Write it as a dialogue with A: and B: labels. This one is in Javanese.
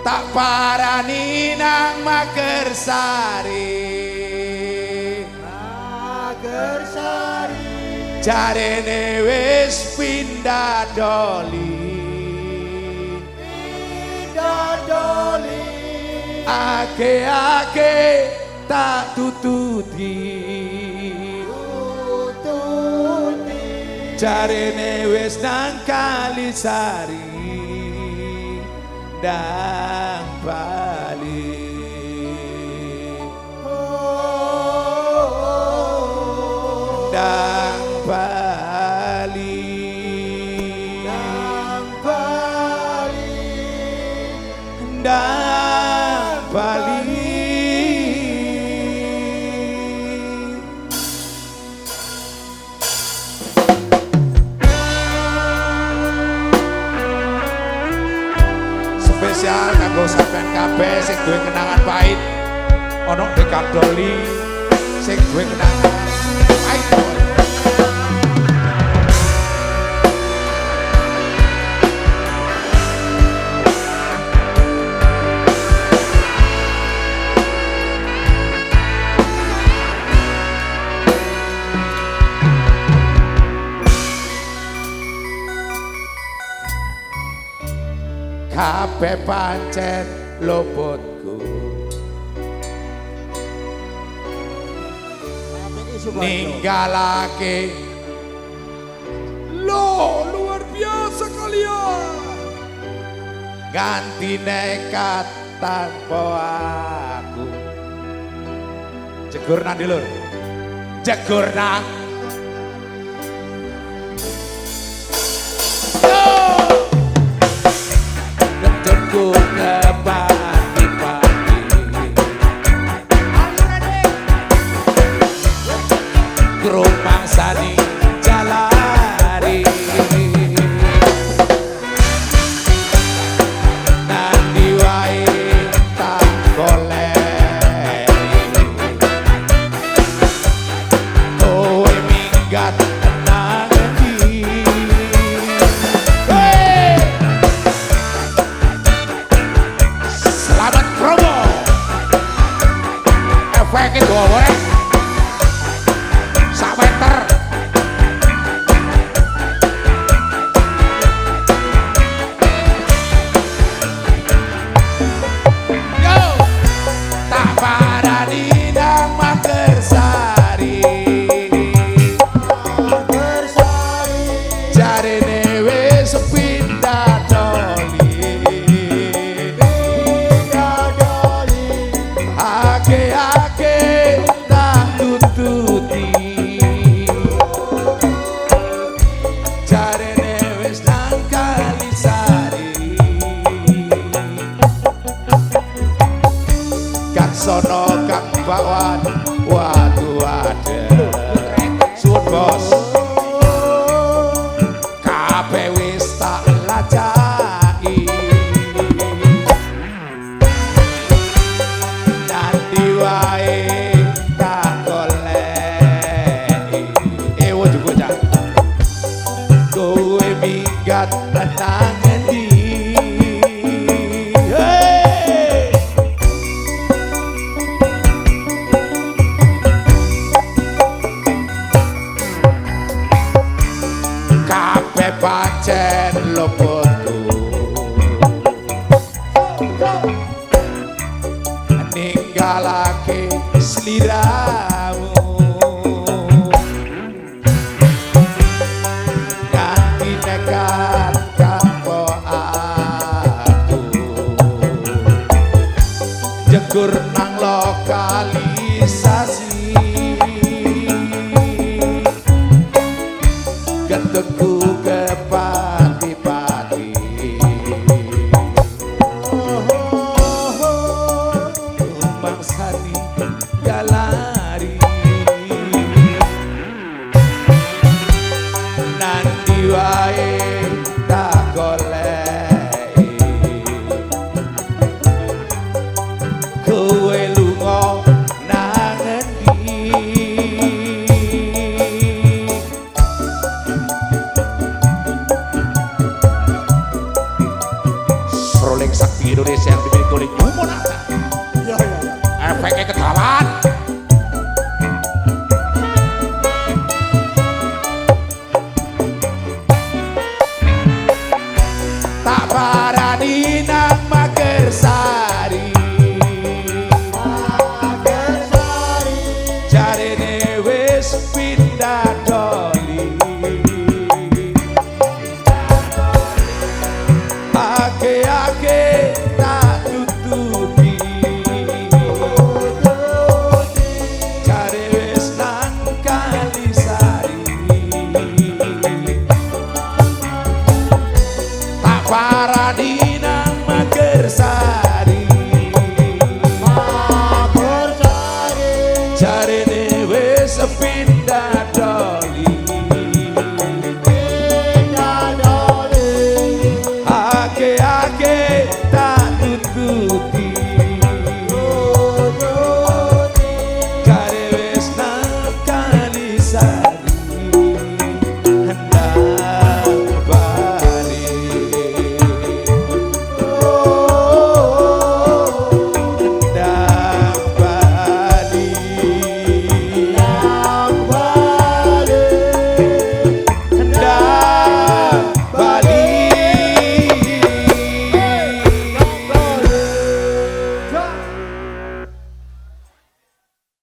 A: tak parani nang magersari
B: Magersari
A: jarene wis pindah doli.
B: Dodoli
A: ake-ake tak tututi.
B: Tututi.
A: Jarene wis nang kalisari pandang balik.
B: Oh,
A: oh, oh. Dan sampean kabeh sing duwe kenangan pahit ana di Kadoli sing duwe kenangan pahit kabeh pancen luputku ninggalake. Lo luar biasa kalian. Ganti nekat tanpa aku. Jegur nanti lur jegur nang. Ke Sono kang bakwan Waduh ada Suwun bos. Kabeh wis tak lacai Nanti wae tak golek Eh wo juga cak Kowe minggat nang Kabeh pancen luputku ninggalake sliramu Indonesia yang dimiliki oleh New Monata.
B: Ya ya ya.
A: Efeknya ketawan. Tak parani nang Magersari
B: Magersari.
A: Jarene wis que hay.